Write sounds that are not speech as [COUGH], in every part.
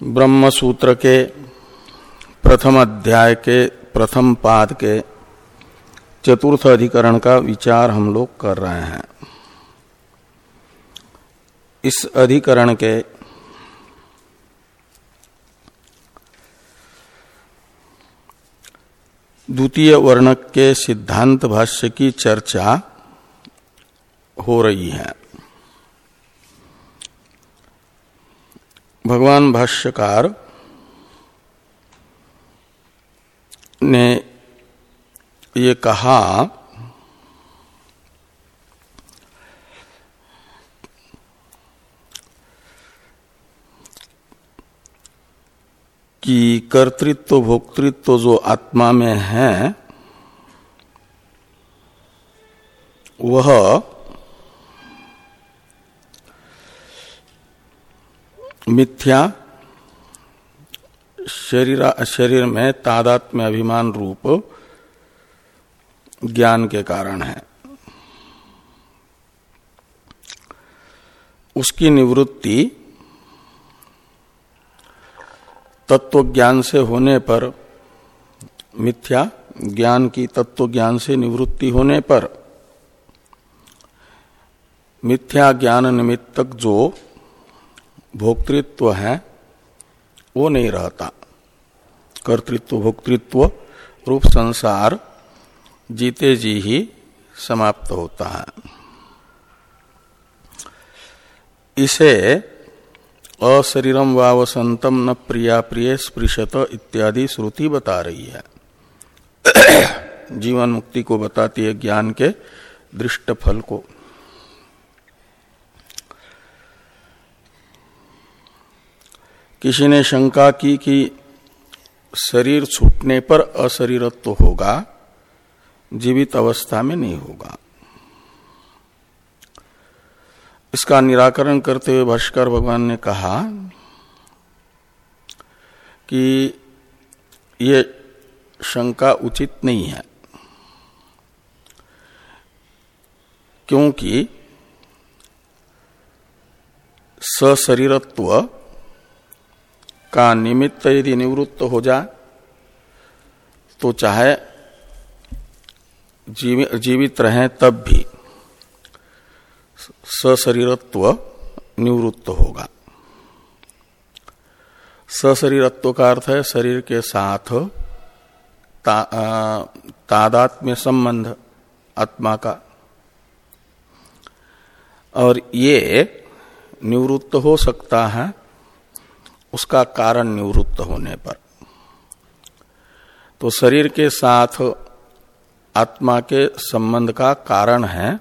ब्रह्म सूत्र के प्रथम अध्याय के प्रथम पाद के चतुर्थ अधिकरण का विचार हम लोग कर रहे हैं। इस अधिकरण के द्वितीय वर्णक के सिद्धांत भाष्य की चर्चा हो रही है। भगवान भाष्यकार ने ये कहा कि कर्तृत्व भोक्तृत्व जो आत्मा में है वह मिथ्या शरीर शरीर में तादात्म्य अभिमान रूप ज्ञान के कारण है। उसकी निवृत्ति तत्व ज्ञान से होने पर, मिथ्या ज्ञान की तत्व ज्ञान से निवृत्ति होने पर, मिथ्या ज्ञान निमित्तक जो भोक्तृत्व है, वो नहीं रहता। कर्तृत्व, भोक्तृत्व, रूप संसार जीते जी ही समाप्त होता है। इसे अशरीरम वावसंतम न प्रिया प्रिय स्पृशत इत्यादि श्रुति बता रही है। जीवन मुक्ति को बताती है ज्ञान के दृष्ट फल को। किसी ने शंका की कि शरीर छूटने पर अशरीरत्व तो होगा, जीवित अवस्था में नहीं होगा। इसका निराकरण करते हुए भाष्कर भगवान ने कहा कि ये शंका उचित नहीं है, क्योंकि सशरीरत्व का निमित्त यदि निवृत्त हो जाए तो चाहे जीवित रहें तब भी सशरीरत्व निवृत्त होगा। सशरीरत्व का अर्थ है शरीर के साथ ता, तादात्म्य संबंध आत्मा का। और ये निवृत्त हो सकता है उसका कारण निवृत्त होने पर। तो शरीर के साथ आत्मा के संबंध का कारण है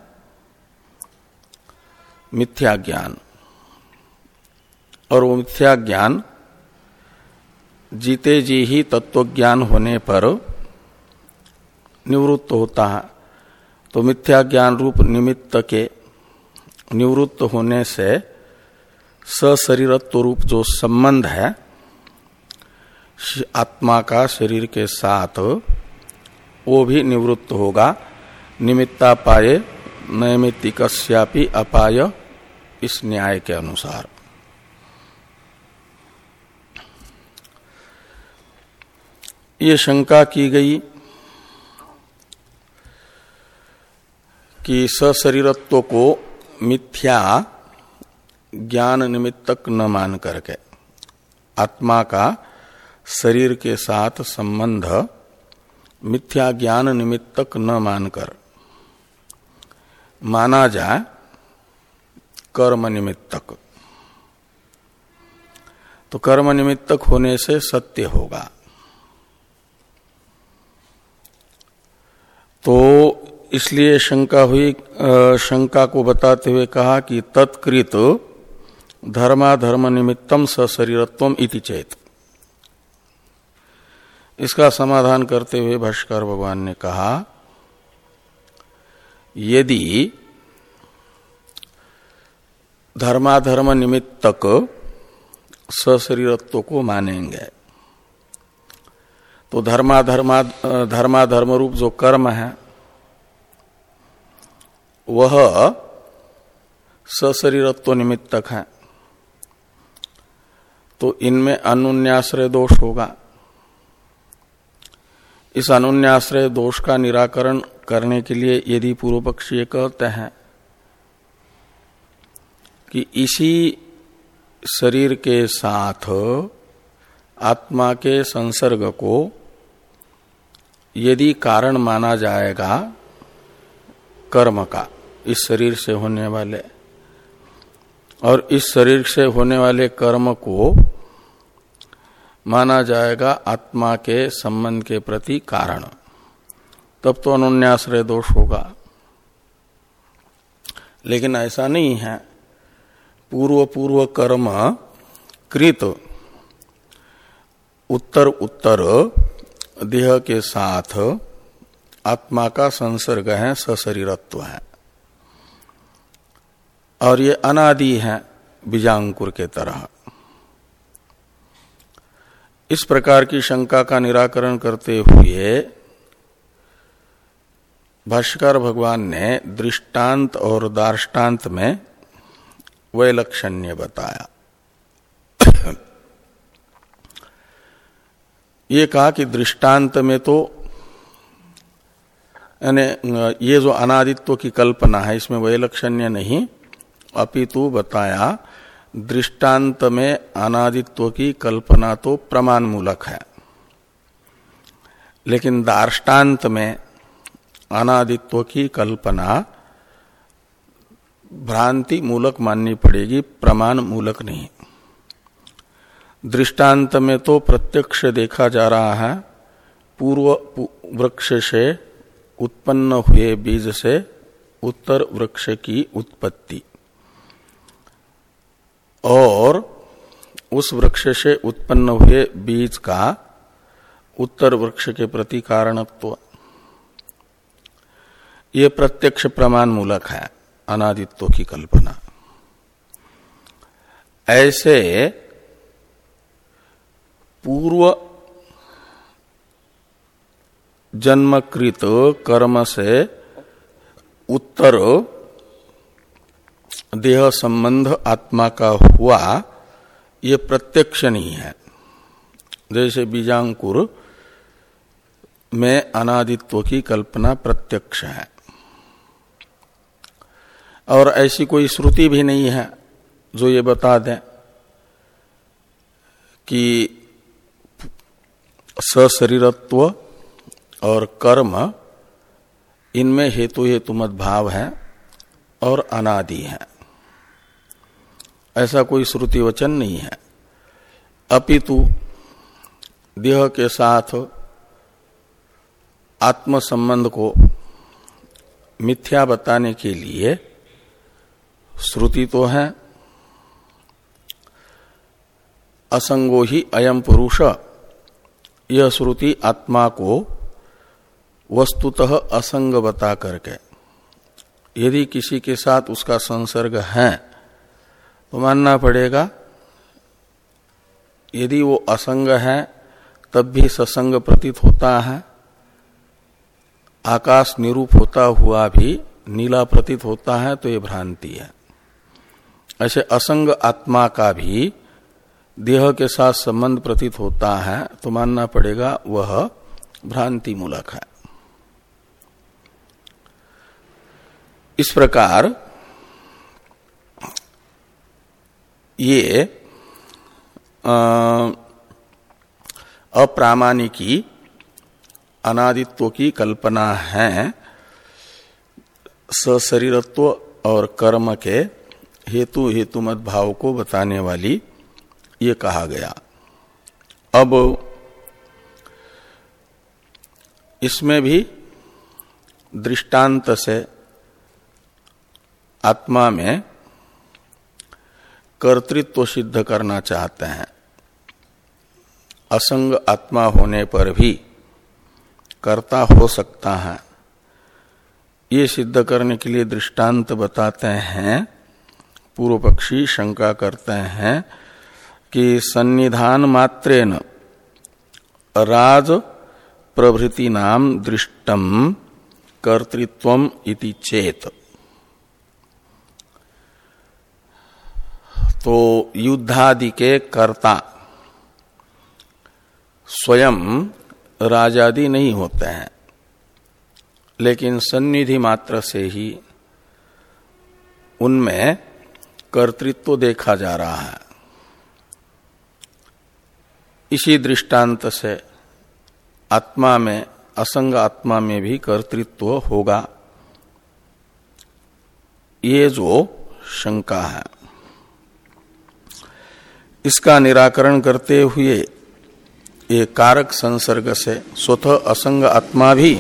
मिथ्या ज्ञान। और वो मिथ्या ज्ञान जीते जी ही तत्व ज्ञान होने पर निवृत्त होता है। तो मिथ्या ज्ञान रूप निमित्त के निवृत्त होने से सशरीरत्व रूप जो संबंध है, आत्मा का शरीर के साथ, वो भी निवृत्त होगा। निमित्ता पाए नैमित्तिकस्यापि अपाय इस न्याय के अनुसार। ये शंका की गई कि सशरीरत्व को मिथ्या ज्ञान निमित्तक न मान करके। आत्मा का शरीर के साथ संबंध मिथ्या ज्ञान निमित्तक न मानकर माना जाए, कर्म निमित्तक। तो कर्म निमित्तक होने से सत्य होगा। तो इसलिए शंका हुई शंका को बताते हुए कहा कि तत्कृत धर्माधर्म निमित्तम सशरीरत्व इति चेत। इसका समाधान करते हुए भाष्कर भगवान ने कहा, यदि धर्माधर्म निमित्तक सशरीरत्व को मानेंगे तो धर्माधर्मा धर्माधर्म रूप जो कर्म है, वह सशरीरत्व निमित्तक है। तो इनमें अनुन्याश्रय दोष होगा। इस अनुन्याश्रय दोष का निराकरण करने के लिए यदि पूर्व पक्षी ये कहते हैं कि इसी शरीर के साथ आत्मा के संसर्ग को यदि कारण माना जाएगा कर्म का, इस शरीर से होने वाले, और इस शरीर से होने वाले कर्म को माना जाएगा आत्मा के संबंध के प्रति कारण। तब तो अनुन्याश्रय दोष होगा। लेकिन ऐसा नहीं है। पूर्व पूर्व कर्म कृत। उत्तर उत्तर देह के साथ आत्मा का संसर्ग है, सशरीरत्व है। और ये अनादि है बीजांकुर के तरह। इस प्रकार की शंका का निराकरण करते हुए भाष्कर भगवान ने दृष्टांत और दार्ष्टान्त में वैलक्षण्य बताया। [COUGHS] ये कहा कि दृष्टांत में तो यानी, ये जो अनादित्व की कल्पना है, इसमें वैलक्षण्य नहीं, अपितु बताया दृष्टांत में अनादित्व की कल्पना तो प्रमाण मूलक है। लेकिन दार्ष्टान्त में अनादित्व की कल्पना भ्रांति मूलक माननी पड़ेगी प्रमाण मूलक नहीं। दृष्टांत में तो प्रत्यक्ष देखा जा रहा है, पूर्व वृक्ष से उत्पन्न हुए बीज से उत्तर वृक्ष की उत्पत्ति। और उस वृक्ष से उत्पन्न हुए बीज का उत्तर वृक्ष के प्रति कारणत्व। ये प्रत्यक्ष प्रमाण मूलक है, अनादित्व की कल्पना। ऐसे पूर्व जन्मकृत कर्म से उत्तर देह संबंध आत्मा का हुआ, ये प्रत्यक्ष नहीं है। जैसे बीजांकुर में अनादित्व की कल्पना प्रत्यक्ष है। और ऐसी कोई श्रुति भी नहीं है जो ये बता दें कि सशरीरत्व और कर्म इनमें हेतु हेतु मत भाव है और अनादि है। ऐसा कोई श्रुति वचन नहीं है। अपितु, देह के साथ आत्म संबंध को मिथ्या बताने के लिए श्रुति तो है। असंगो ही अयम पुरुष। यह श्रुति आत्मा को वस्तुतः असंग बता करके, यदि किसी के साथ उसका संसर्ग है तो मानना पड़ेगा, यदि वो असंग है, तब भी ससंग प्रतीत होता है। आकाश निरूप होता हुआ भी नीला प्रतीत होता है तो ये भ्रांति है। ऐसे असंग आत्मा का भी देह के साथ संबंध प्रतीत होता है तो मानना पड़ेगा, वह भ्रांति मूलक है। इस प्रकार ये अप्रामाणिकी अनादित्व की कल्पना है। सशरीरत्व और कर्म के हेतु हेतु मत भाव को बताने वाली ये कहा गया। अब इसमें भी दृष्टांत से आत्मा में कर्तृत्व सिद्ध करना चाहते हैं। असंग आत्मा होने पर भी कर्ता हो सकता है। ये सिद्ध करने के लिए दृष्टांत बताते हैं। पूर्व पक्षी शंका करते हैं कि सन्निधान मात्रेन राज प्रभृति नाम दृष्टम कर्तृत्व इति चेत। तो युद्धादि के कर्ता स्वयं राजादि नहीं होते हैं, लेकिन सन्निधि मात्र से ही उनमें कर्तृत्व देखा जा रहा है। इसी दृष्टांत से आत्मा में, असंग आत्मा में भी कर्तृत्व होगा। ये जो शंका है। इसका निराकरण करते हुए ये कारक संसर्ग से स्वतः असंग आत्मा भी,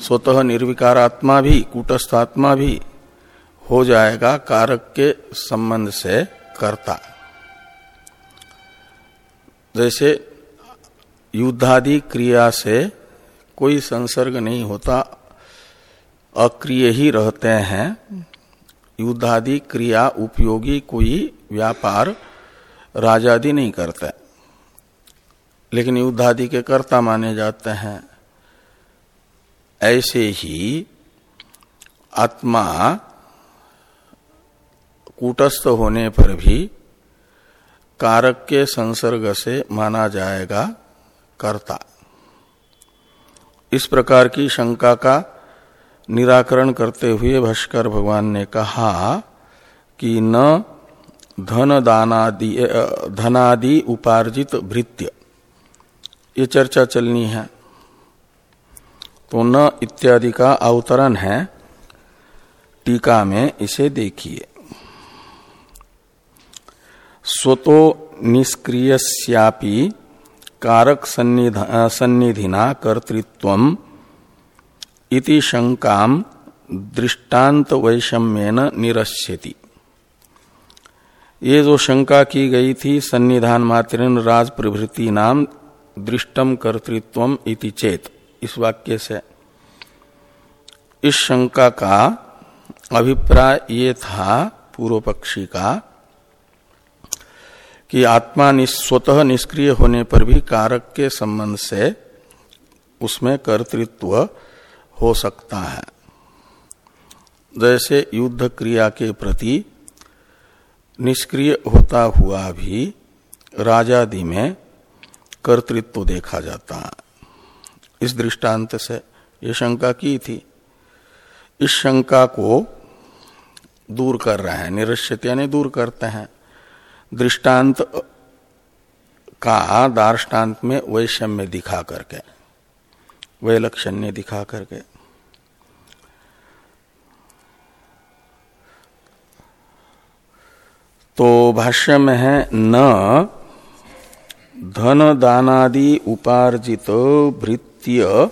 स्वतः निर्विकार आत्मा भी, कूटस्थ आत्मा भी हो जाएगा कारक के संबंध से कर्ता। जैसे युद्धादि क्रिया से कोई संसर्ग नहीं होता, अक्रिय ही रहते हैं, युद्धादि क्रिया उपयोगी कोई व्यापार राजादि नहीं करते। लेकिन युद्धादि के कर्ता माने जाते हैं। ऐसे ही आत्मा कूटस्थ होने पर भी कारक के संसर्ग से माना जाएगा कर्ता। इस प्रकार की शंका का निराकरण करते हुए भाष्कर भगवान ने कहा कि न धन दानादि धनादि उपार्जित भृत्य। ये चर्चा चलनी है। तो न इत्यादि का अवतरण है। टीका में इसे देखिए। स्वतो निष्क्रियस्यापि कारक सन्निधिना कर्तृत्व इति शंकाम दृष्टांत वैषम्यन निरस्यति। ये जो शंका की गई थी, सन्निधान मात्र राज प्रभृति नाम दृष्टम कर्तृत्व इति चेत, इस वाक्य से। इस शंका का अभिप्राय ये था पूर्व पक्षी का, कि आत्मा स्वतः निष्क्रिय होने पर भी कारक के संबंध से उसमें कर्तृत्व हो सकता है। जैसे युद्ध क्रिया के प्रति निष्क्रिय होता हुआ भी राजादि में कर्तृत्व देखा जाता। है इस दृष्टांत से ये शंका की थी। इस शंका को दूर कर रहे हैं निरश्यत यानी दूर करते हैं। दृष्टांत का दार्ष्टान्त में वैषम्य दिखा करके, वैलक्षण्य दिखा करके। तो भाष्य में है, न धन दानादि उपार्जित भृत्य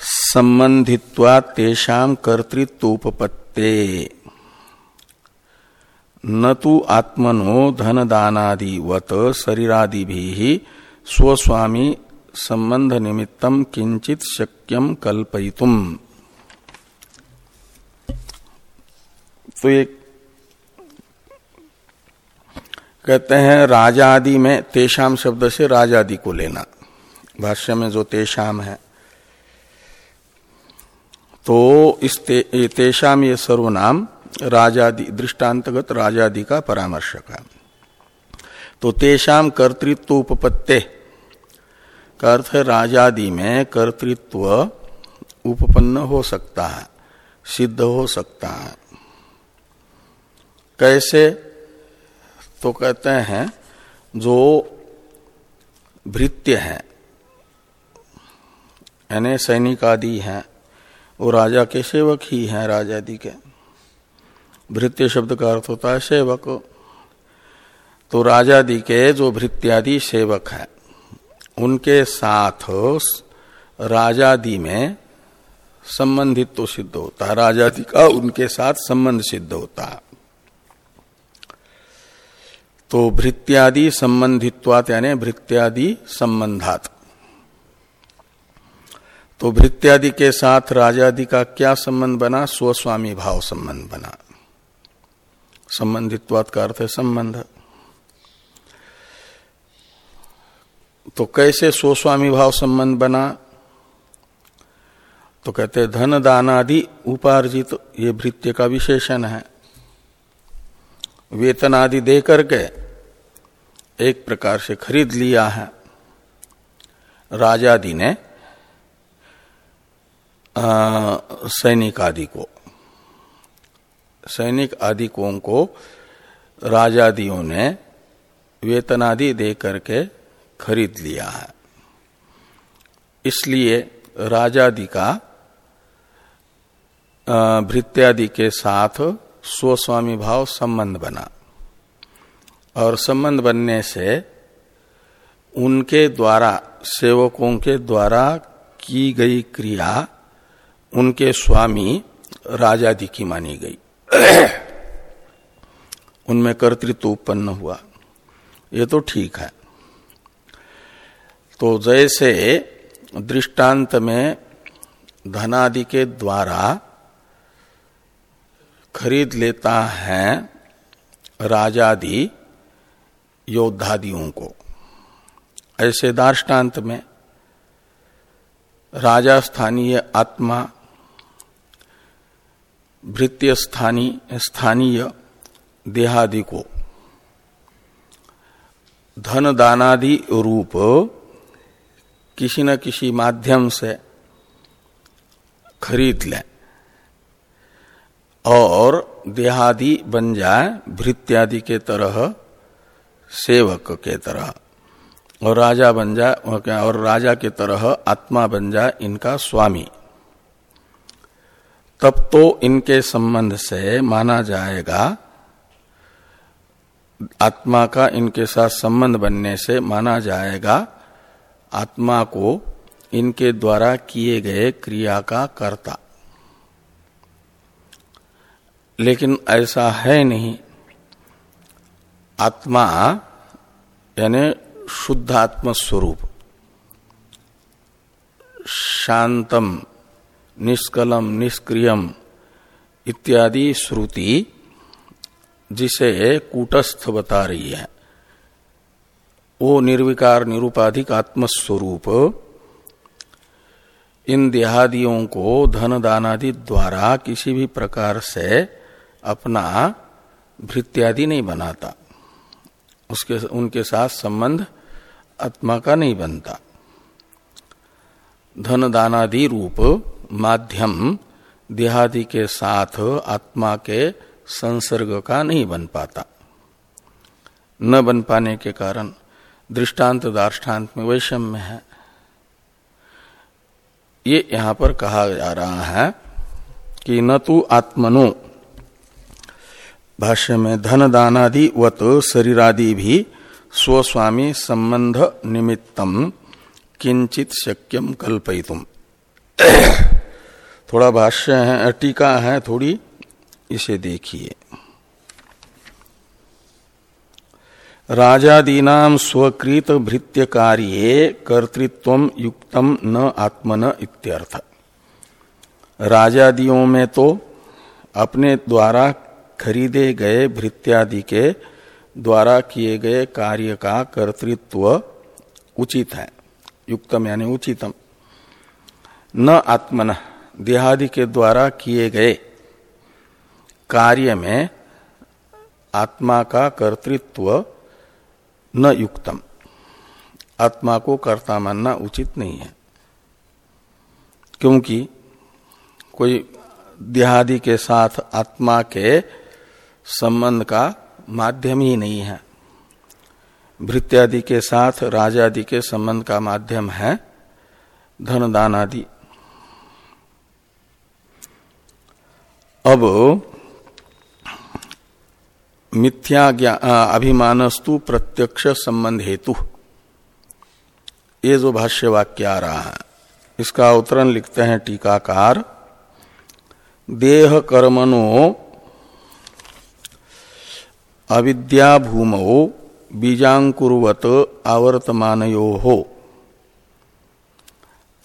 संबंधित्वा तेषाम कर्तृत्वोपत्ते न तो आत्मनो धन दानादिवत शरीरादि भी स्वस्वामी संबंध निमित्तम किंचित शक्यम कल्पयितुम। तो एक कहते हैं राजादि में तेषाम शब्द से राजादि को लेना। भाष्य में जो तेषाम है तो इस ते, तेषाम ये सर्वनाम राजादि दृष्टांतगत राजादि का परामर्शक है। तो तेषाम कर्तृत्व उपपत्ते का अर्थ राजादि में कर्तृत्व उपपन्न हो सकता है सिद्ध हो सकता है। कैसे? तो कहते हैं, जो भृत्य है, यानी सैनिक आदि हैं, वो राजा के सेवक ही हैं, राजादि के। भृत्य शब्द का अर्थ होता है सेवक। तो राजादि के जो भृत्यादि सेवक हैं, उनके साथ राजादि में संबंधित तो सिद्ध होता है। राजादि का उनके साथ संबंध सिद्ध होता है। तो भृत्यादि संबंधित्वात यानी भृत्यादि संबंधात। तो भृत्यादि के साथ राजादि का क्या संबंध बना? स्वस्वामी भाव संबंध बना। संबंधित्वात का अर्थ है संबंध। तो कैसे स्वस्वामी भाव संबंध बना? तो कहते धन दानादि उपार्जित, ये भृत्य का विशेषण है। वेतन आदि दे करके एक प्रकार से खरीद लिया है। राजादि ने सैनिक आदि को, सैनिक आदिकों को राजादियों ने वेतनादि दे करके खरीद लिया है। इसलिए राजादि का भृत्यादि के साथ स्वस्वामी भाव संबंध बना। और संबंध बनने से उनके द्वारा, सेवकों के द्वारा की गई क्रिया, उनके स्वामी राजादि की मानी गई। [CLEARS THROAT] उनमें कर्तृत्व उत्पन्न हुआ। ये तो ठीक है। तो जैसे दृष्टांत में धनादि के द्वारा खरीद लेता है राजादि योद्धादियों को। ऐसे दार्टान्त में राजा स्थानीय आत्मा, भृत्य स्थानीय स्थानीय देहादि को धन दानादि रूप किसी न किसी माध्यम से खरीद लें। और देहादि बन जाए, भृत्यादि के तरह, सेवक के तरह। और राजा बन जाए और राजा के तरह आत्मा बन जाए, इनका स्वामी। तब तो इनके संबंध से माना जाएगा, आत्मा का इनके साथ संबंध बनने से माना जाएगा, आत्मा को इनके द्वारा किए गए क्रिया का कर्ता। लेकिन ऐसा है नहीं। आत्मा, यानी शुद्ध आत्म स्वरूप शांतम, निष्कलम, निष्क्रियम इत्यादि श्रुति जिसे कूटस्थ बता रही है, वो निर्विकार, निरूपाधिक आत्मस्वरूप इन देहादियों को धन दानादि द्वारा किसी भी प्रकार से अपना भृत्यादि नहीं बनाता। उसके, उनके साथ संबंध आत्मा का नहीं बनता। धन दानादि रूप माध्यम देहादि के साथ आत्मा के संसर्ग का नहीं बन पाता। न बन पाने के कारण दृष्टांत दार्ष्टान्त में वैषम्य है। ये यहाँ पर कहा जा रहा है कि न तू आत्मनो भाष्य में धन दानादि वत शरीरादि भी स्वस्वामी संबंध निमित्तम किंचित शक्यम कल्पयितुम। [COUGHS] थोड़ा भाष्य है, टीका है, थोड़ी इसे देखिए। राजादीना स्वकृत भृत्य कार्य कर्तृत्व युक्तम न आत्मन इत्यर्थ। राजादियों में तो अपने द्वारा खरीदे गए भृत्यादि के द्वारा किए गए कार्य का कर्तृत्व उचित है। युक्तम यानी उचितम। न आत्मन, देहादि के द्वारा किए गए कार्य में आत्मा का कर्तृत्व न युक्तम। आत्मा को कर्ता मानना उचित नहीं है। क्योंकि कोई देहादि के साथ आत्मा के संबंध का माध्यम ही नहीं है। भृत्यादि के साथ राजादि के संबंध का माध्यम है धन दान आदि। अब मिथ्या अभिमानस्तु प्रत्यक्ष संबंध हेतु। ये जो भाष्य वाक्य आ रहा है, इसका उत्तरण लिखते हैं टीकाकार। देह कर्मणो अविद्या भूमो बीजाकुवत आवर्तमानो हो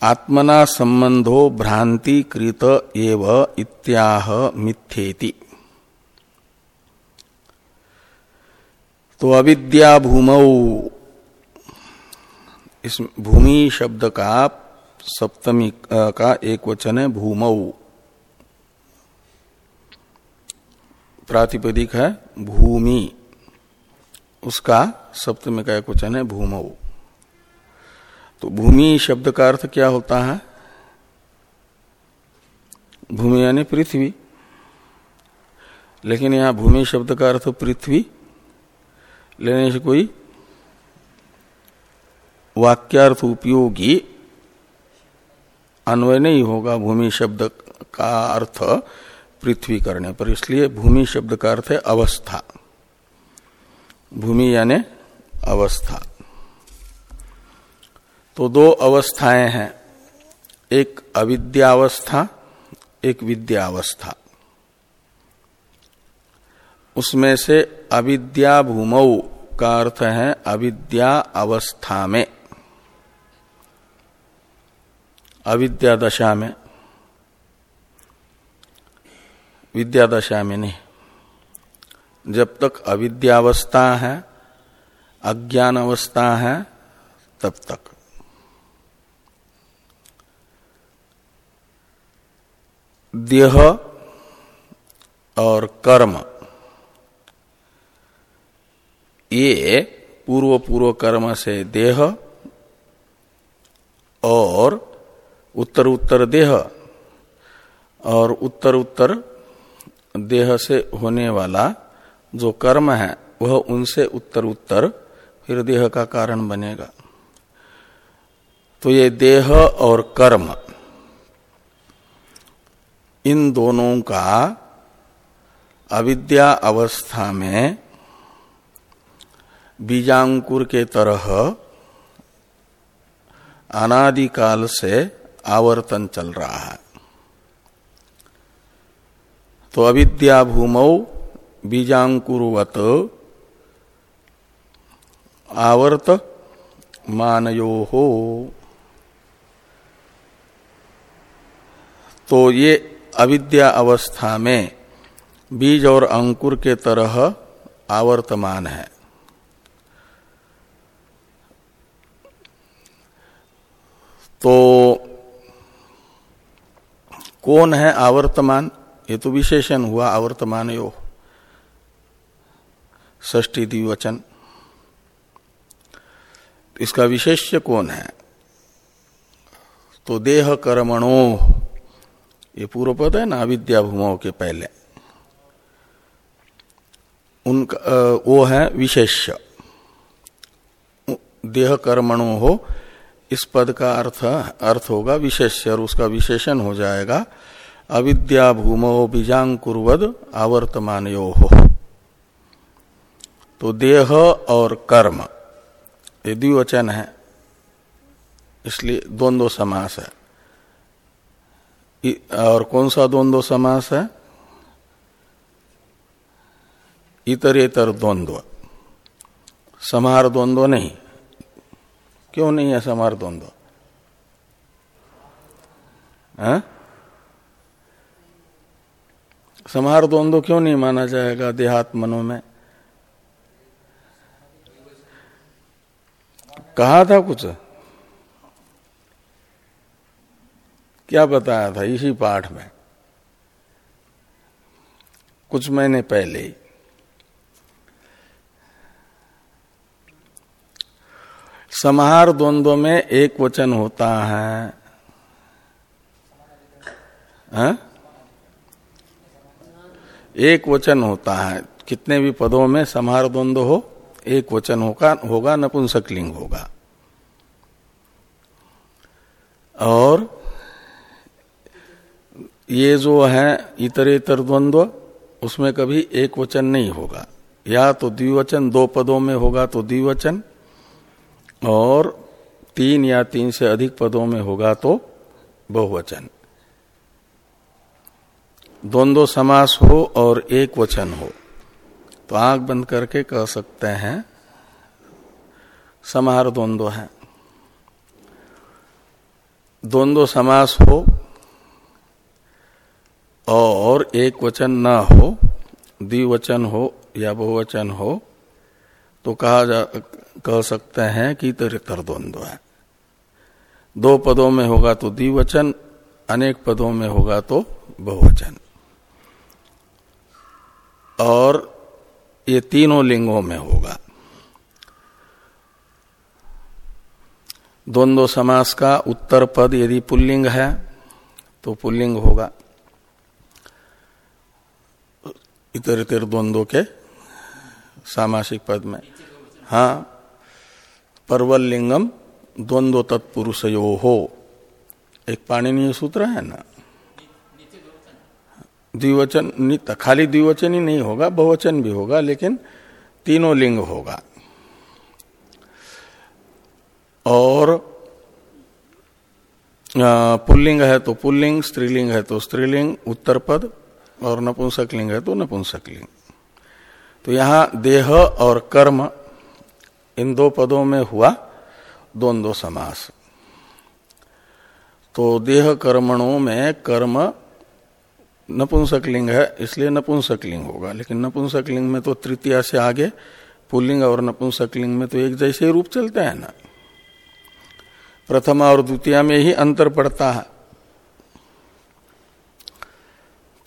आत्मना संबंधो भ्रांति कृत एव इत्याह मिथ्येति। तो अविद्या भूमौ इस भूमि शब्द का सप्तमी का एक वचन है, भूमौ। प्रातिपदिक है, भूमि। उसका सप्तमी का एक वचन है, भूमौ। तो भूमि शब्द का अर्थ क्या होता है? भूमि यानी पृथ्वी। लेकिन यहाँ भूमि शब्द का अर्थ पृथ्वी। लेने से कोई वाक्यार्थ उपयोगी अन्वय नहीं होगा भूमि शब्द का अर्थ। पृथ्वी करने पर, इसलिए भूमि शब्द का अर्थ है अवस्था। भूमि यानी अवस्था। तो दो अवस्थाएँ हैं, एक अविद्यावस्था, एक विद्यावस्था। उसमें से अविद्या भूमौ का अर्थ है अविद्या अवस्था में। अविद्या दशा में विद्या दशा में नहीं जब तक अविद्यावस्था है अज्ञान अवस्था है, तब तक। देह और कर्म, ये पूर्व पूर्व कर्म से देह और उत्तर उत्तर देह और उत्तर उत्तर देह से होने वाला जो कर्म है, वह उनसे उत्तर उत्तर फिर देह का कारण बनेगा। तो ये देह और कर्म, इन दोनों का अविद्या अवस्था में बीजांकुर के तरह अनादिकाल से आवर्तन चल रहा है। तो अविद्या भूमौ बीजाकुरवत आवर्त मानयो। हो तो ये अविद्या अवस्था में बीज और अंकुर के तरह आवर्तमान है। तो कौन है आवर्तमान? ये तो विशेषण हुआ आवर्तमान यो ष्टी द्विवचन। इसका विशेष्य कौन है? तो देह कर्मणो ये पूर्व पद है ना विद्या भूमो के पहले। उनका वो है विशेष्य। देह कर्मणो हो, इस पद का अर्थ अर्थ होगा विशेष्य, और उसका विशेषण हो जाएगा अविद्या भूमो बीजाकुर्वद आवर्तमान यो हो तो देह और कर्म, ये द्विवचन है। इसलिए द्वंद्व समास है। और कौन सा द्वंद्व समास है? इतरेतर द्वंद्व। समार द्वंद्व नहीं। क्यों नहीं है समार द्वंद्व? हाँ? समार द्वंद्व क्यों नहीं माना जाएगा देहात मनो में कहा था कुछ क्या बताया था इसी पाठ में कुछ महीने पहले ही समाहार द्वंद्व में एक वचन होता है हा? एक वचन होता है, कितने भी पदों में समार द्वंद हो, एक वचन होगा होगा, नपुंसकलिंग होगा। और ये जो है इतरेतर द्वंद्व उसमें कभी एक वचन नहीं होगा। या तो द्विवचन दो पदों में होगा तो द्विवचन, और तीन या तीन से अधिक पदों में होगा तो बहुवचन। द्वंद्व समास हो और एक वचन हो। तो आँख बंद करके कह सकते हैं, समाहार द्वंद्व है। द्वंद्व समास हो और एक वचन न हो, द्विवचन हो या बहुवचन हो तो कहा जा, कह सकते हैं कि तरितर द्वंद्व है। दो पदों में होगा तो द्विवचन, अनेक पदों में होगा तो बहुवचन। और ये तीनों लिंगों में होगा। द्वंद्व समास का उत्तर पद यदि पुल्लिंग है तो पुल्लिंग होगा। इतर इतर द्वंद्व के सामासिक पद में। हाँ परवल लिंगम द्वंद्व तत्पुरुष यो हो। एक पाणनीय सूत्र है ना? द्विवचन खाली द्विवचन ही नहीं होगा, बहुवचन भी होगा, लेकिन तीनों लिंग होगा। और पुल्लिंग है तो पुल्लिंग, स्त्रीलिंग है तो स्त्रीलिंग उत्तर पद और नपुंसक लिंग है तो नपुंसक लिंग। तो यहाँ देह और कर्म, इन दो पदों में हुआ द्वंद्व समास। तो देह कर्मणों में कर्म नपुंसक लिंग है, इसलिए नपुंसक लिंग होगा। लेकिन नपुंसक लिंग में तो तृतीया से आगे, पुल्लिंग और नपुंसक लिंग में तो एक जैसे रूप चलते हैं ना। प्रथमा और द्वितीय में ही अंतर पड़ता है।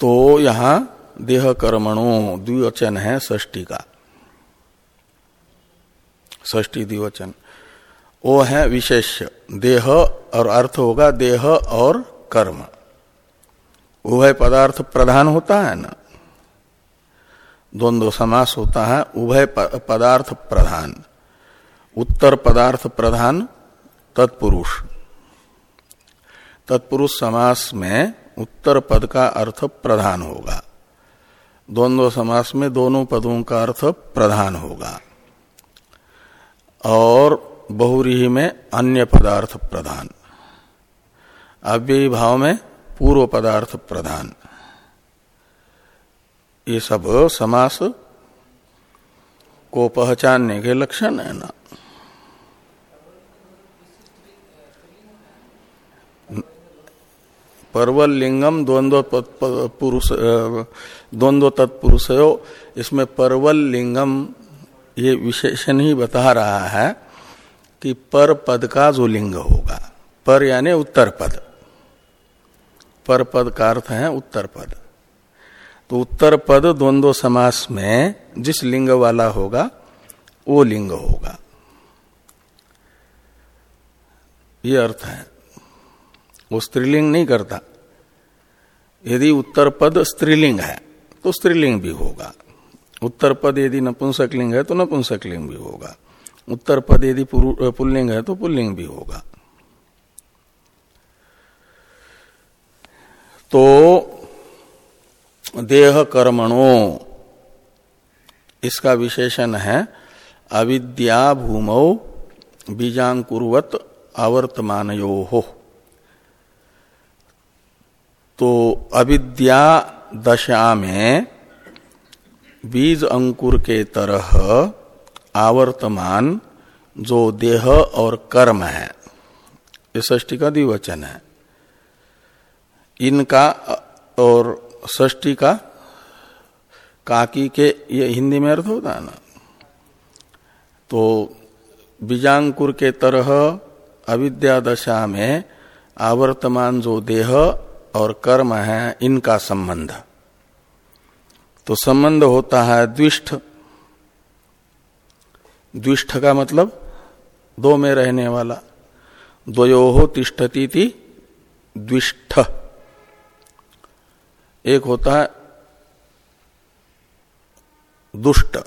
तो यहाँ देह कर्मणो द्विवचन है ष्टी का। ष्टी द्विवचन। वो है विशेष देह और अर्थ होगा देह और कर्म। उभय पदार्थ प्रधान होता है ना। द्वंद्व समास होता है, उभय पदार्थ प्रधान। उत्तर पदार्थ प्रधान, तत्पुरुष। तत्पुरुष समास में उत्तर पद का अर्थ प्रधान होगा। द्वंद्व समास में दोनों पदों का अर्थ प्रधान होगा। और बहुरी में अन्य पदार्थ प्रधान। अव्ययी भाव में पूर्व पदार्थ प्रधान ये सब समास को पहचानने के लक्षण है ना। परवल लिंगम द्वंद्व पुरुष द्वंद्व तत्पुरुष इसमें परवल लिंगम ये विशेषण ही बता रहा है कि पर पद का जो लिंग होगा, पर यानी उत्तर पद। पर पद का अर्थ है उत्तर पद। तो उत्तर पद द्वंद्व समास में जिस लिंग वाला होगा, वो लिंग होगा। ये अर्थ है। वो स्त्रीलिंग नहीं करता। यदि उत्तर पद स्त्रीलिंग है तो स्त्रीलिंग भी होगा। उत्तर पद यदि नपुंसकलिंग है तो नपुंसकलिंग भी होगा। उत्तर पद यदि पुल्लिंग है तो पुल्लिंग भी होगा। तो देह कर्मणो। इसका विशेषण है, अविद्या भूमौ बीजांकुर्वत आवर्तमान हो तो अविद्या दशा में बीज अंकुर के तरह आवर्तमान जो देह और कर्म है, ये ष्टी का द्विवचन है। इनका और ष्टी का काकी के, ये हिंदी में अर्थ होता है ना? तो बीजांकुर के तरह अविद्या दशा में आवर्तमान जो देह और कर्म है, इनका संबंध। तो संबंध होता है द्विष्ठ। द्विष्ठ का मतलब दो में रहने वाला। द्वयो तिष्ठती थी द्विष्ठ। एक होता है दुष्ट।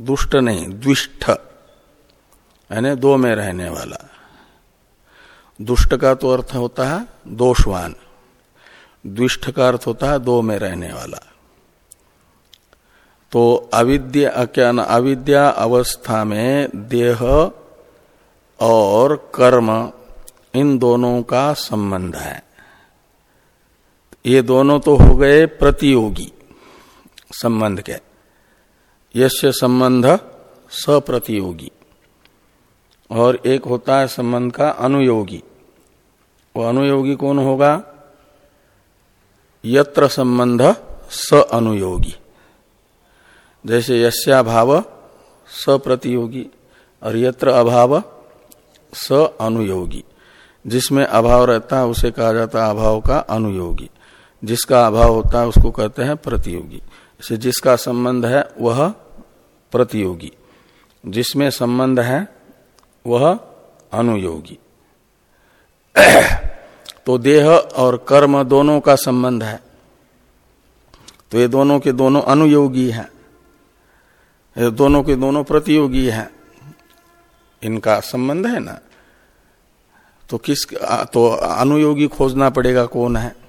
दुष्ट नहीं, द्विष्ठ। यानी दो में रहने वाला। दुष्ट का तो अर्थ होता है दोषवान। द्विष्ठ का अर्थ होता है दो में रहने वाला। तो अविद्या, क्या न, अविद्या अवस्था में देह और कर्म, इन दोनों का संबंध है। ये दोनों तो हो गए प्रतियोगी। संबंध के यश संबंध सप्रतियोगी। और एक होता है संबंध का अनुयोगी। वो अनुयोगी कौन होगा? यत्र संबंध स अनुयोगी जैसे यस्या भाव सप्रतियोगी और यत्र अभाव स अनुयोगी जिसमें अभाव रहता है, उसे कहा जाता है अभाव का अनुयोगी। जिसका अभाव होता है उसको कहते हैं प्रतियोगी। से जिसका संबंध है, वह प्रतियोगी। जिसमें संबंध है, वह अनुयोगी। तो देह और कर्म दोनों का संबंध है। तो ये दोनों के दोनों अनुयोगी हैं। ये दोनों के दोनों प्रतियोगी हैं। इनका संबंध है ना? तो किस तो अनुयोगी खोजना पड़ेगा कौन है?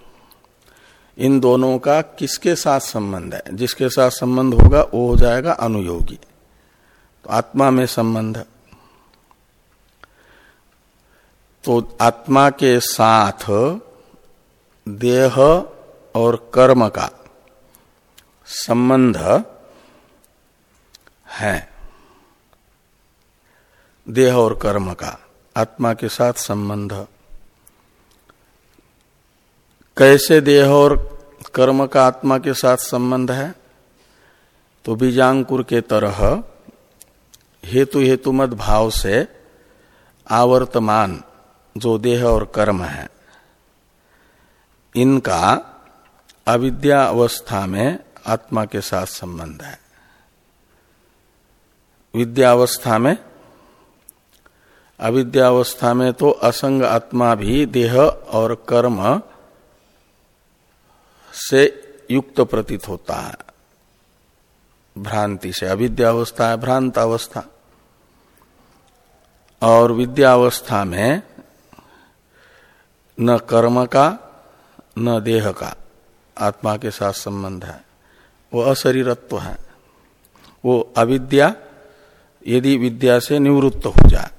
इन दोनों का किसके साथ संबंध है? जिसके साथ संबंध होगा, वो हो जाएगा अनुयोगी। तो आत्मा में संबंध। तो आत्मा के साथ देह और कर्म का संबंध है। देह और कर्म का आत्मा के साथ संबंध कैसे देह और कर्म का आत्मा के साथ संबंध है? तो बीजांकुर के तरह हेतु हेतु मत भाव से आवर्तमान जो देह और कर्म है, इनका अविद्या अवस्था में आत्मा के साथ संबंध है। विद्यावस्था में? अविद्यावस्था में तो असंग आत्मा भी देह और कर्म से युक्त प्रतीत होता है। भ्रांति से अविद्यावस्था है भ्रांत अवस्था और विद्यावस्था में न कर्म का, न देह का आत्मा के साथ संबंध है। वो अशरीरत्व है। वो अविद्या, यदि विद्या से निवृत्त हो जाए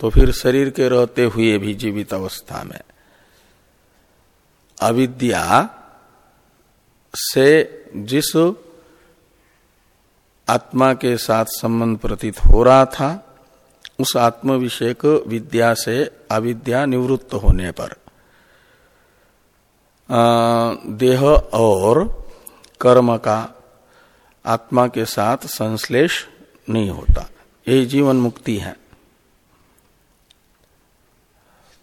तो फिर शरीर के रहते हुए भी जीवित अवस्था में। अविद्या से जिस आत्मा के साथ संबंध प्रतीत हो रहा था उस आत्म विषयक विद्या से अविद्या निवृत्त होने पर। आ, देह और कर्म का आत्मा के साथ संश्लेष नहीं होता। यही जीवन मुक्ति है।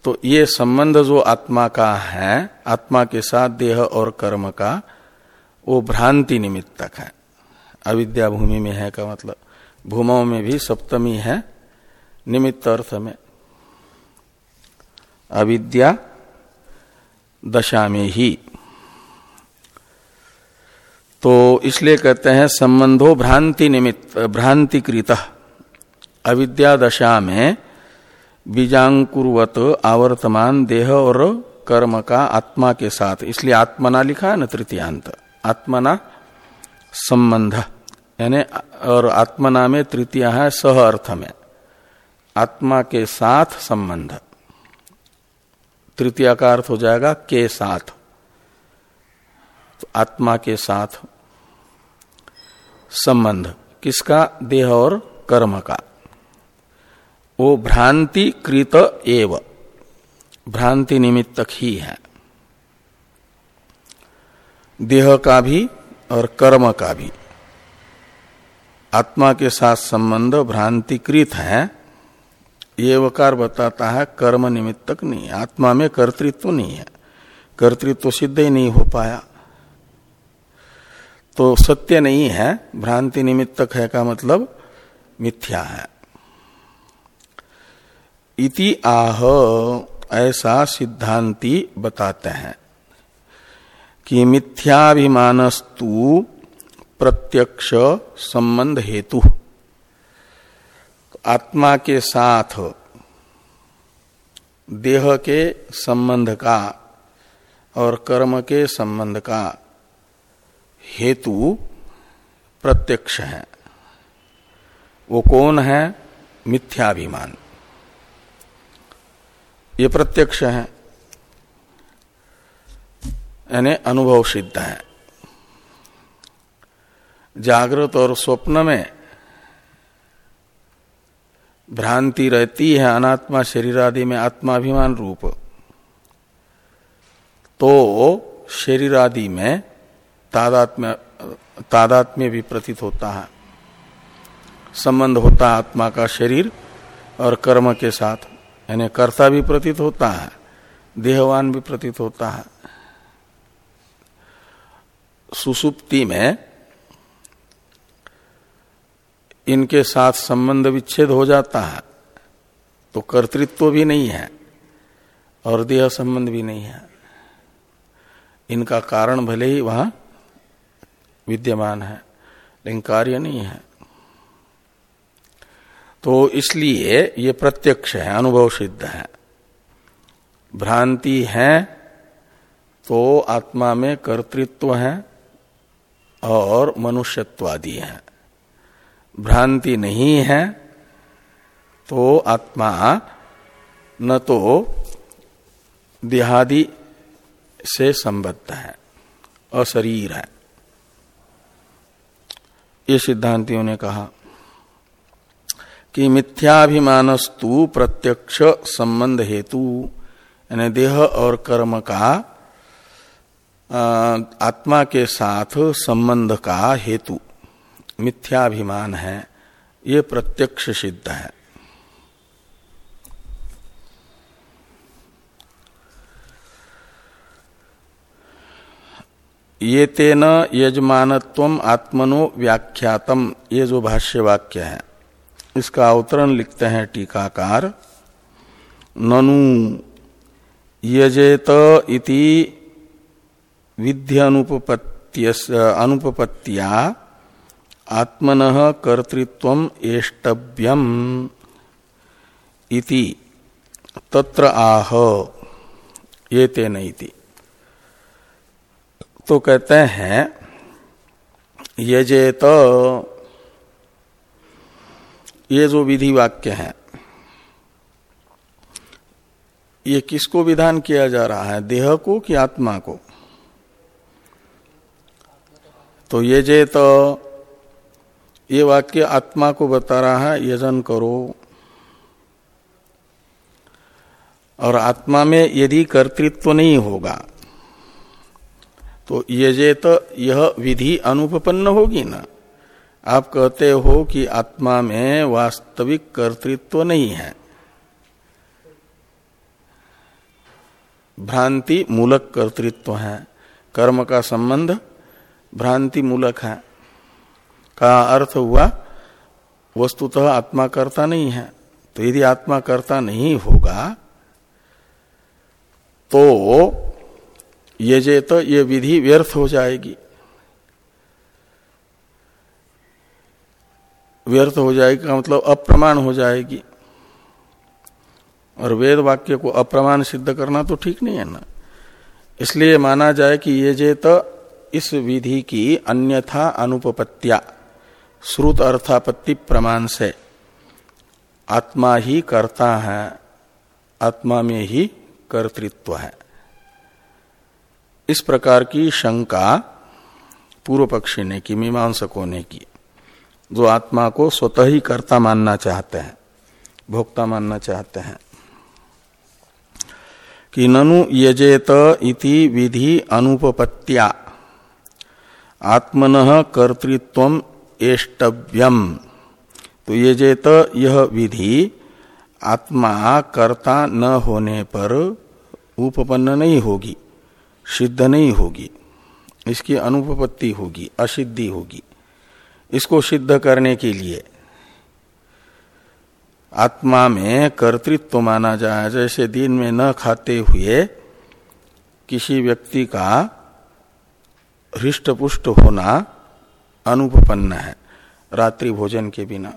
तो ये संबंध जो आत्मा का है आत्मा के साथ देह और कर्म का वो भ्रांति निमित्तक है। अविद्या भूमि में है का मतलब भूमो में भी सप्तमी है निमित्त अर्थ में। अविद्या दशा में ही। तो इसलिए कहते हैं संबंधो भ्रांति निमित्त, भ्रांतिकृत। अविद्या दशा में बीजांकुरवत आवर्तमान देह और कर्म का आत्मा के साथ। इसलिए आत्मना लिखा है न तृतीयांत। आत्मना संबंध, यानी और आत्मना में तृतीय है सह अर्थ में। आत्मा के साथ संबंध। तृतीय का अर्थ हो जाएगा के साथ। तो आत्मा के साथ संबंध, किसका? देह और कर्म का। वो भ्रांति कृत एव। भ्रांति निमित्तक ही है। देह का भी और कर्म का भी। आत्मा के साथ संबंध भ्रांतिकृत है, ये वकार बताता है कर्म निमित्तक नहीं, आत्मा में कर्तृत्व नहीं है। कर्तृत्व सिद्ध ही नहीं हो पाया। तो सत्य नहीं है, भ्रांति निमित्तक है का मतलब मिथ्या है। इति आह, ऐसा सिद्धांति बताते हैं। कि मिथ्याभिमानस्तु प्रत्यक्ष संबंध हेतु। आत्मा के साथ देह के संबंध का और कर्म के संबंध का हेतु प्रत्यक्ष है। वो कौन है? मिथ्याभिमान। ये प्रत्यक्ष है। यानी अनुभव सिद्ध है। जागृत और स्वप्न में भ्रांति रहती है अनात्मा शरीर आदि में आत्माभिमान रूप। तो शरीर आदि में तादात्म्य तादात्म्य भी प्रतीत होता है। संबंध होता है आत्मा का शरीर और कर्म के साथ। यानी कर्ता भी प्रतीत होता है, देहवान भी प्रतीत होता है। सुसुप्ति में इनके साथ संबंध विच्छेद हो जाता है तो कर्तृत्व भी नहीं है और देह संबंध भी नहीं है। इनका कारण भले ही वहाँ विद्यमान है लेकिन कार्य नहीं है। तो इसलिए ये प्रत्यक्ष है, अनुभव सिद्ध है। भ्रांति है तो आत्मा में कर्तृत्व है और मनुष्यत्वादि है। भ्रांति नहीं है तो आत्मा न तो देहादि से संबद्ध है, अशरीर है। ये सिद्धांतियों ने कहा कि मिथ्याभिमानस्तु प्रत्यक्ष संबंध हेतु, यानी देह और कर्म का आत्मा के साथ संबंध का हेतु मिथ्याभिमान है, ये प्रत्यक्ष सिद्ध है। ये तेन यजमानत्व आत्मनो व्याख्यातम, ये जो भाष्य वाक्य है, इसका अवतरण लिखते हैं टीकाकार। ननु यजेत इति अनुपपत्तिया आत्मन कर्तृत्व एष्टव्यम इति। तत्र आह। ये तेन तो कहते हैं, यजेत, ये जो विधि वाक्य है, ये किसको विधान किया जा रहा है? देह को कि आत्मा को? तो ये जे तो ये वाक्य आत्मा को बता रहा है, यजन करो। और आत्मा में यदि कर्तृत्व नहीं होगा तो ये तो यह विधि अनुपन्न होगी ना? आप कहते हो कि आत्मा में वास्तविक कर्तृत्व नहीं है। भ्रांति मूलक कर्तृत्व है। कर्म का संबंध भ्रांति मूलक है। का अर्थ हुआ, वस्तुतः आत्मा करता नहीं है। तो यदि आत्मा करता नहीं होगा तो ये जे तो ये विधि व्यर्थ हो जाएगी। व्यर्थ हो जाएगी का मतलब अप्रमाण हो जाएगी। और वेद वाक्य को अप्रमाण सिद्ध करना तो ठीक नहीं है ना। इसलिए माना जाए कि ये जे तो इस विधि की अन्यथा अनुपपत्तिया, श्रुत अर्थापत्ति प्रमाण से। आत्मा ही करता है, आत्मा में ही कर्तृत्व है। इस प्रकार की शंका पूर्व पक्षी ने की, मीमांसकों ने की, जो आत्मा को स्वतः ही कर्ता मानना चाहते हैं, भोक्ता मानना चाहते हैं। कि ननु यजेत इति विधि अनुपपत्या आत्मन कर्तृत्व एष्टव्यम। तो ये जेत यह विधि, आत्मा कर्ता न होने पर उपपन्न नहीं होगी, सिद्ध नहीं होगी। इसकी अनुपपत्ति होगी, असिद्धि होगी। इसको सिद्ध करने के लिए आत्मा में कर्तृत्व माना जाए, जैसे दिन में न खाते हुए किसी व्यक्ति का हृष्ट पुष्ट होना अनुपन्न है, रात्रि भोजन के बिना।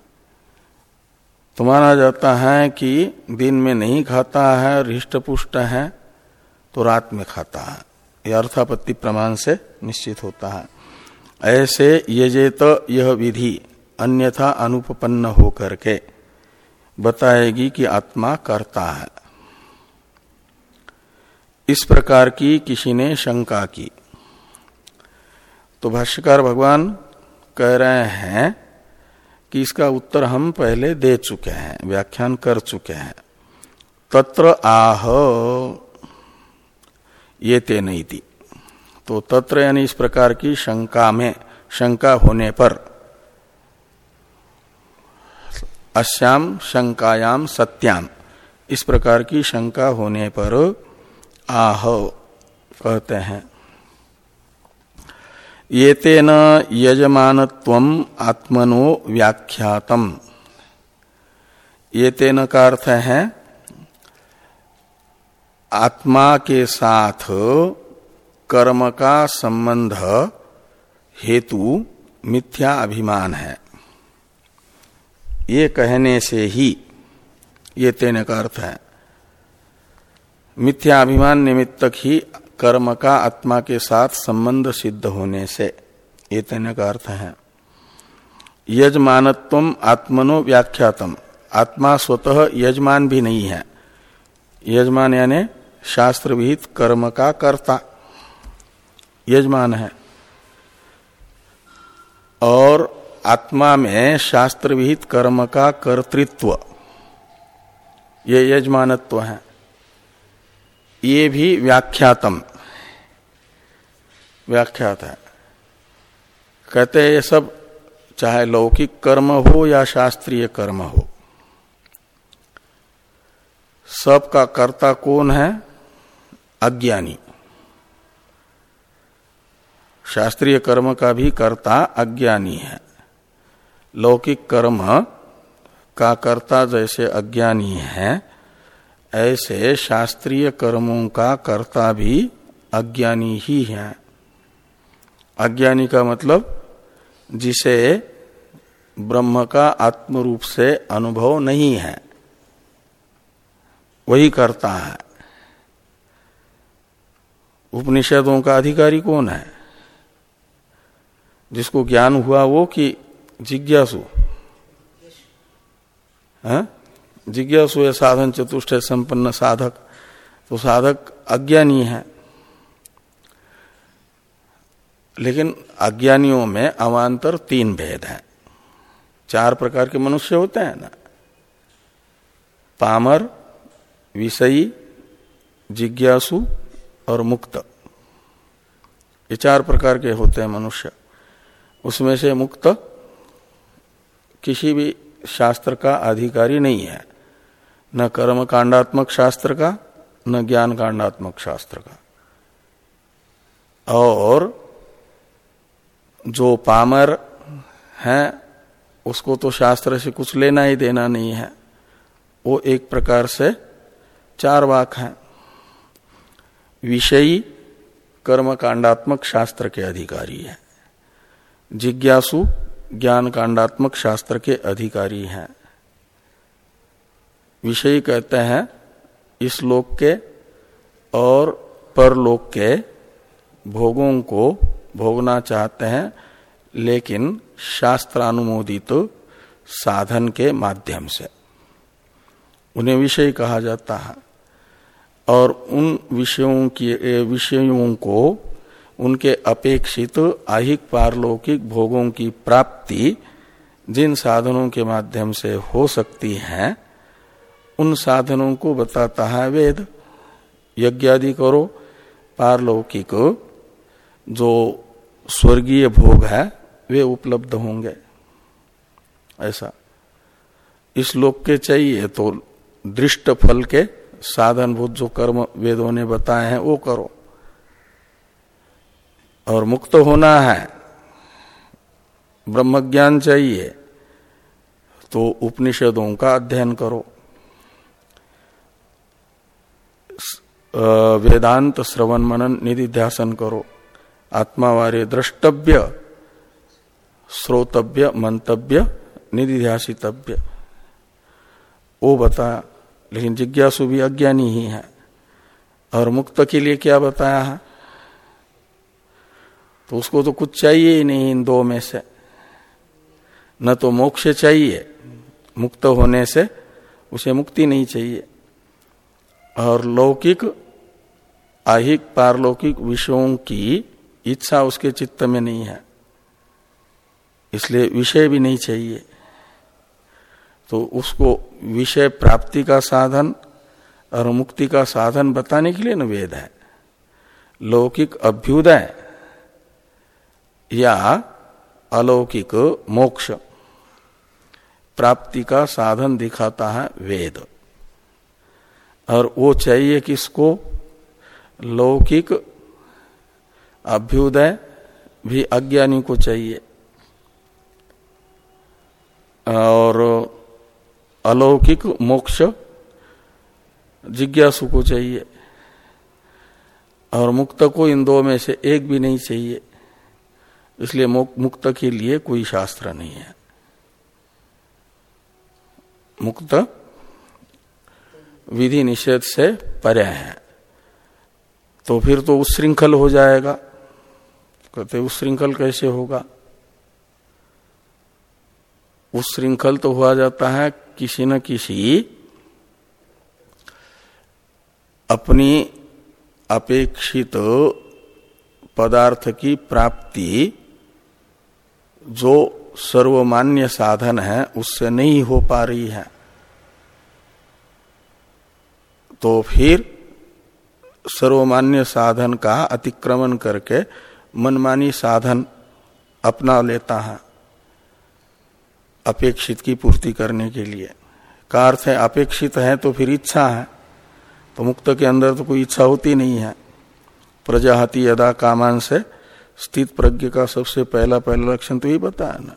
तो माना जाता है कि दिन में नहीं खाता है हृष्ट पुष्ट है तो रात में खाता है। यह अर्थापत्ति प्रमाण से निश्चित होता है। ऐसे ये जे तो यह विधि अन्यथा अनुपन्न होकर के बताएगी कि आत्मा करता है। इस प्रकार की किसी ने शंका की तो भाष्यकार भगवान कह रहे हैं कि इसका उत्तर हम पहले दे चुके हैं, व्याख्यान कर चुके हैं। तत्र आह, ये ते नहीं थी। तो तत्र यानी इस प्रकार की शंका में, शंका होने पर अश्याम शंकायाम, सत्याम, इस प्रकार की शंका होने पर आह कहते हैं। ये तेन यजमानत्व आत्मनो व्याख्यातम। ये तेन का अर्थ है? आत्मा के साथ कर्म का संबंध हेतु मिथ्या अभिमान है। ये कहने से ही ये तेन का अर्थ है। मिथ्या अभिमान निमित्तक ही कर्म का आत्मा के साथ संबंध सिद्ध होने से, ये तेन का अर्थ है। यजमानत्व आत्मनो व्याख्यातम। आत्मा स्वतः यजमान भी नहीं है। यजमान यानी शास्त्र विहित कर्म का कर्ता। यजमान है। और आत्मा में शास्त्र विहित कर्म का कर्तृत्व। ये यजमानत्व है। ये भी व्याख्यातम। व्याख्यात है। कहते हैं ये सब चाहे लौकिक कर्म हो या शास्त्रीय कर्म हो सब का कर्ता कौन है? अज्ञानी। शास्त्रीय कर्म का भी कर्ता अज्ञानी है। लौकिक कर्म का कर्ता जैसे अज्ञानी है ऐसे शास्त्रीय कर्मों का कर्ता भी अज्ञानी ही है। अज्ञानी का मतलब जिसे ब्रह्म का आत्म रूप से अनुभव नहीं है। वही करता है। उपनिषदों का अधिकारी कौन है? जिसको ज्ञान हुआ वो कि जिज्ञासु? हाँ? जिज्ञासु है साधन चतुष्ट संपन्न साधक। तो साधक अज्ञानी है। लेकिन अज्ञानियों में अवान्तर तीन भेद हैं। चार प्रकार के मनुष्य होते हैं ना। पामर विषयी, जिज्ञासु और मुक्त। ये चार प्रकार के होते हैं मनुष्य। उसमें से मुक्त किसी भी शास्त्र का अधिकारी नहीं है। न कर्म कांडात्मक शास्त्र का, न ज्ञान कांडात्मक शास्त्र का। और जो पामर है, उसको तो शास्त्र से कुछ लेना ही देना नहीं है। वो एक प्रकार से चार वाक है। विषयी कर्म कांडात्मक शास्त्र के अधिकारी है। जिज्ञासु ज्ञान कांडात्मक शास्त्र के अधिकारी हैं। विषय कहते हैं इस लोक के और परलोक के भोगों को भोगना चाहते हैं, लेकिन शास्त्रानुमोदित तो साधन के माध्यम से। उन्हें विषय कहा जाता है। और उन विषयों की विषयों को उनके अपेक्षित आहिक पारलौकिक भोगों की प्राप्ति जिन साधनों के माध्यम से हो सकती है उन साधनों को बताता है वेद। यज्ञ आदि करो, पारलौकिक, जो स्वर्गीय भोग है, वे उपलब्ध होंगे। ऐसा। इस लोक के चाहिए तो दृष्ट फल के साधनभूत जो कर्म वेदों ने बताए हैं, वो करो। और मुक्त होना है। ब्रह्म ज्ञान चाहिए तो उपनिषदों का अध्ययन करो। वेदांत श्रवण मनन निधि ध्यासन करो। आत्मावार्य द्रष्टव्य, श्रोतव्य, मंतव्य निधिध्यासितव्य वो बताया लेकिन जिज्ञासु भी अज्ञानी ही है। और मुक्त के लिए क्या बताया है? तो उसको तो कुछ चाहिए ही नहीं इन दो में से। न तो मोक्ष चाहिए, मुक्त होने से उसे मुक्ति नहीं चाहिए। और लौकिक, आहिक, पारलौकिक विषयों की इच्छा उसके चित्त में नहीं है। इसलिए विषय भी नहीं चाहिए। तो उसको विषय प्राप्ति का साधन और मुक्ति का साधन बताने के लिए न वेद है। लौकिक अभ्युदय या अलौकिक मोक्ष प्राप्ति का साधन दिखाता है वेद। और वो चाहिए किसको लौकिक अभ्युदय भी अज्ञानी को चाहिए। और अलौकिक मोक्ष जिज्ञासु को चाहिए। और मुक्त को इन दो में से एक भी नहीं चाहिए। इसलिए मुक्त के लिए कोई शास्त्र नहीं है। मुक्त विधि निषेध से परे है। तो फिर तो उस श्रृंखल हो जाएगा। कहते उस श्रृंखल कैसे होगा? उस श्रृंखल तो हुआ जाता है किसी न किसी अपनी अपेक्षित पदार्थ की प्राप्ति जो सर्वमान्य साधन है, उससे नहीं हो पा रही है। तो फिर सर्वमान्य साधन का अतिक्रमण करके मनमानी साधन अपना लेता है, अपेक्षित की पूर्ति करने के लिए। का अर्थ है अपेक्षित है तो फिर इच्छा है तो मुक्त के अंदर तो कोई इच्छा होती नहीं है। प्रजाति यदा कामान से स्थित प्रज्ञ का सबसे पहला पहला लक्षण तो ही बताया ना।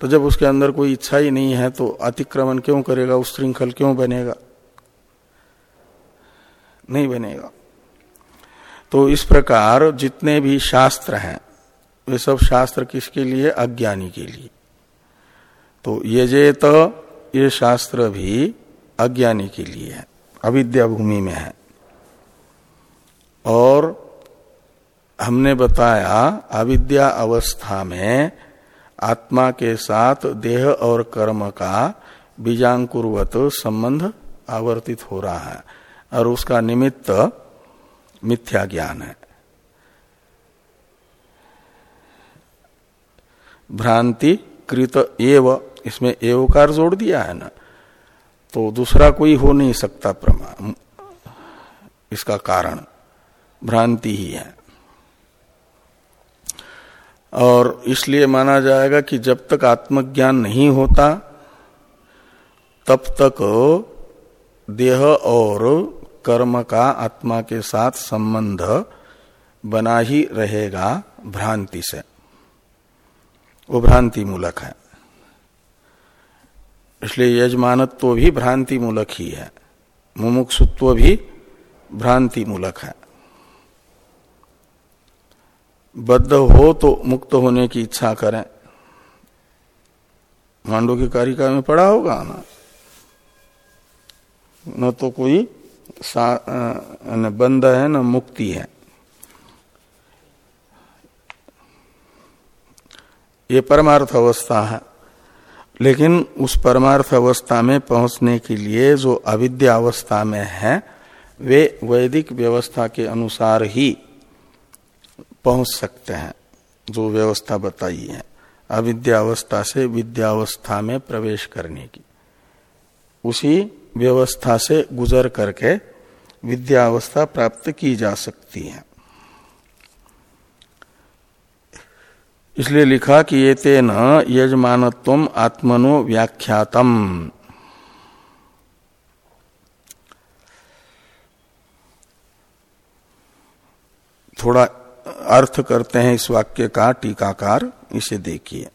तो जब उसके अंदर कोई इच्छा ही नहीं है तो अतिक्रमण क्यों करेगा? उस श्रृंखल क्यों बनेगा? नहीं बनेगा। तो इस प्रकार जितने भी शास्त्र हैं, वे सब शास्त्र किसके लिए? अज्ञानी के लिए। तो ये जे तो ये शास्त्र भी अज्ञानी के लिए है, अविद्या भूमि में है। और हमने बताया अविद्या अवस्था में आत्मा के साथ देह और कर्म का बीजांकुर्वत संबंध आवर्तित हो रहा है। और उसका निमित्त मिथ्या ज्ञान है। भ्रांति कृत एव, इसमें एवकार जोड़ दिया है ना तो दूसरा कोई हो नहीं सकता प्रमा, इसका कारण, भ्रांति ही है। और इसलिए माना जाएगा कि जब तक आत्मज्ञान नहीं होता, तब तक देह और कर्म का आत्मा के साथ संबंध बना ही रहेगा भ्रांति से। वो भ्रांति मूलक है। इसलिए यजमानत्व भी भ्रांति मूलक ही है। मुमुक्षुत्व भी भ्रांति मूलक है। बद्ध हो तो मुक्त होने की इच्छा करें। मांडो की कारिका में पड़ा होगा ना। न तो कोई बंद है, न मुक्ति है। ये परमार्थ अवस्था है। लेकिन उस परमार्थ अवस्था में पहुँचने के लिए जो अविद्या अवस्था में है, वे वैदिक व्यवस्था के अनुसार ही पहुँच सकते हैं, जो व्यवस्था बताई है। अविद्यावस्था से विद्यावस्था में प्रवेश करने की। उसी व्यवस्था से गुजर करके विद्यावस्था प्राप्त की जा सकती है। इसलिए लिखा कि ये तेन यजमानत्व आत्मनो व्याख्यातम। थोड़ा अर्थ करते हैं इस वाक्य का टीकाकार, इसे देखिए।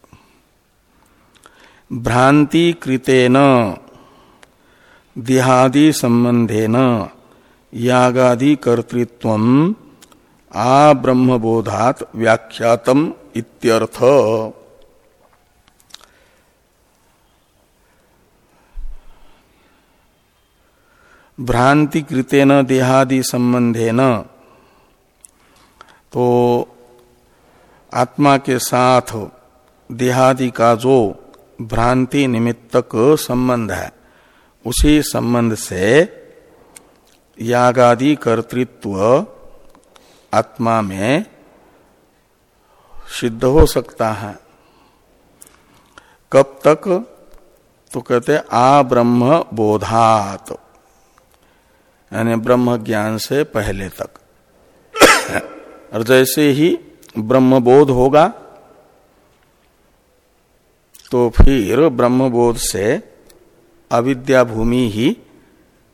भ्रांति कृतेन देहादि संबंधेन यागादि कर्तृत्व आ ब्रह्मबोधात व्याख्यातम इत्यर्थ। भ्रांति कृतेन देहादि संबंधेन तो आत्मा के साथ देहादि का जो भ्रांति निमित्तक संबंध है। उसी संबंध से यागादि कर्तृत्व आत्मा में सिद्ध हो सकता है। कब तक? तो कहते आ ब्रह्म बोधात। यानी ब्रह्म ज्ञान से पहले तक। [COUGHS] और जैसे ही ब्रह्मबोध होगा तो फिर ब्रह्मबोध से अविद्या भूमि ही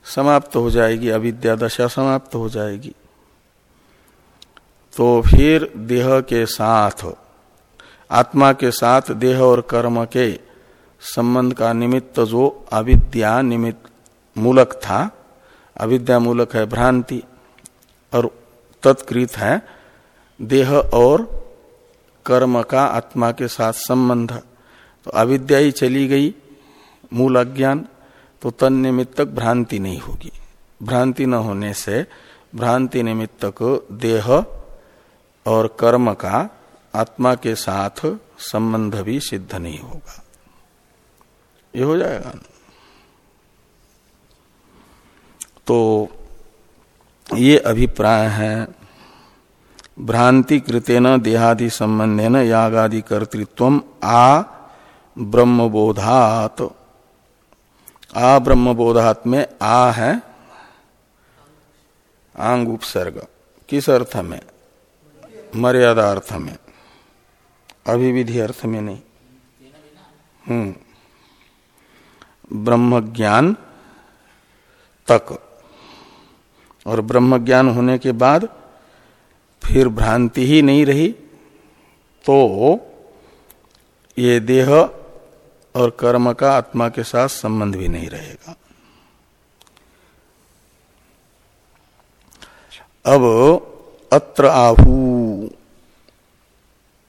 समाप्त हो जाएगी, अविद्या दशा समाप्त हो जाएगी। तो फिर देह के साथ, आत्मा के साथ देह और कर्म के संबंध का निमित्त जो अविद्या निमित्त मूलक था, अविद्या मूलक है भ्रांति और तत्कृत है, देह और कर्म का आत्मा के साथ संबंध। तो अविद्या ही चली गई मूल अज्ञान तो तन निमित्तक भ्रांति नहीं होगी। भ्रांति न होने से भ्रांति निमित्तक देह और कर्म का आत्मा के साथ संबंध भी सिद्ध नहीं होगा। ये हो जाएगा। तो ये अभिप्राय है, भ्रांति कृतेन देहादि संबंधेन यागादि कर्तृत्व आ ब्रह्मबोधात। आ ब्रह्मबोधात में आ है आंग उपसर्ग किस अर्थ में? मर्यादा अर्थ में। अभिविधि अर्थ में नहीं। हम्म। ब्रह्म ज्ञान तक। और ब्रह्म ज्ञान होने के बाद फिर भ्रांति ही नहीं रही तो ये देह और कर्म का आत्मा के साथ संबंध भी नहीं रहेगा। अब अत्र आहू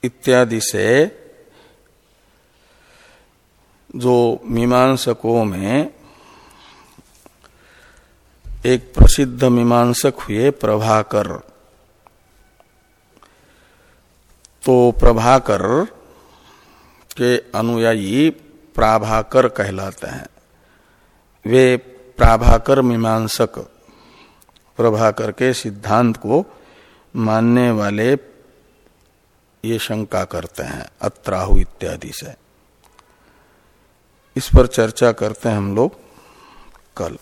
इत्यादि से जो मीमांसकों में एक प्रसिद्ध मीमांसक हुए प्रभाकर तो प्रभाकर के अनुयायी प्राभाकर कहलाते हैं। वे प्राभाकर मीमांसक प्रभाकर के सिद्धांत को मानने वाले ये शंका करते हैं, अत्राहु इत्यादि से। इस पर चर्चा करते हैं हम लोग कल।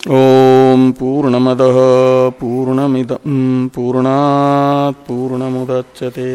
ओम पूर्णमद पूर्णमिद पूर्णा पूर्णमुदच्यते